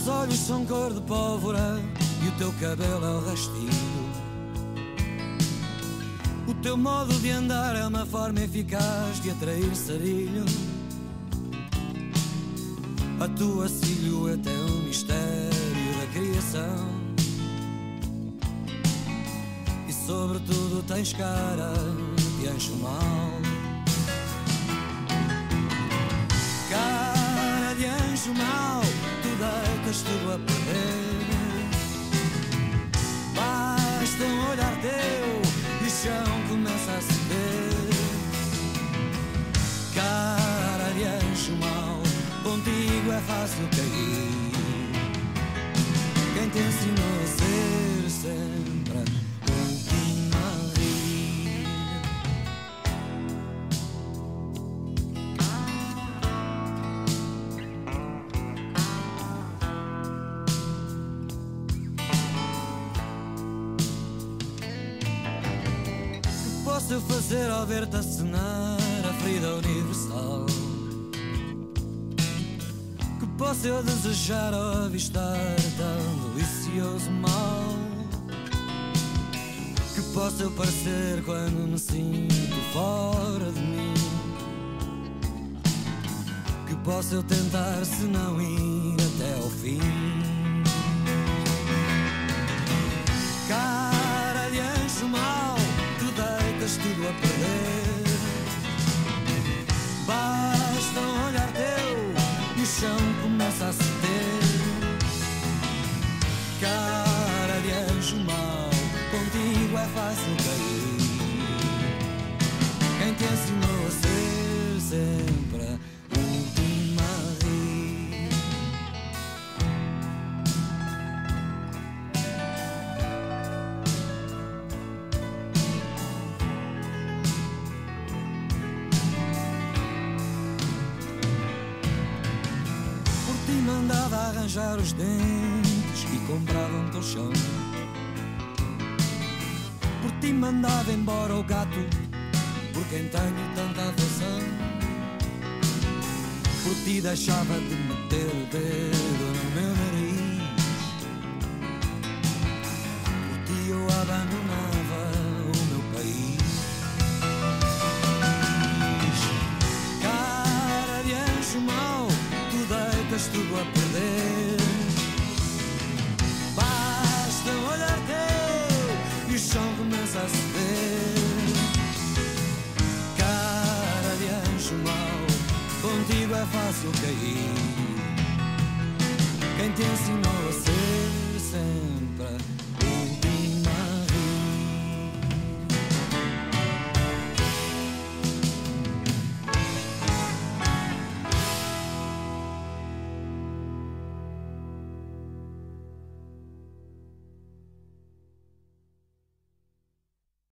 teus olhos são cor de pólvora e o teu cabelo é o rastilho. O teu modo de andar é uma forma eficaz de atrair sarilho. A tua silhueta é um mistério da criação. E sobretudo tens cara de anjo mal. Cara de anjo mau, tudo a perder. Basta um olhar teu e o chão começa a ceder. Cara de anjo mau, contigo é fácil cair. Quem te ensinou a ser sempre posso eu fazer ao ver-te acenar a ferida universal? Que posso eu desejar ao avistar tão delicioso mal? Que posso eu parecer quando me sinto fora de mim? Que posso eu tentar se não ir até ao fim? Perder. Basta um olhar teu e o chão começa a ceder. Cara de anjo mau, contigo é fácil cair. Quem te ensinou a ser sempre mandava arranjar os dentes e comprava um colchão. Por ti mandava embora o gato, por quem tenho tanta afeição. Por ti deixava de meter o dedo no meu nariz. Fácil cair. Quem te ensinou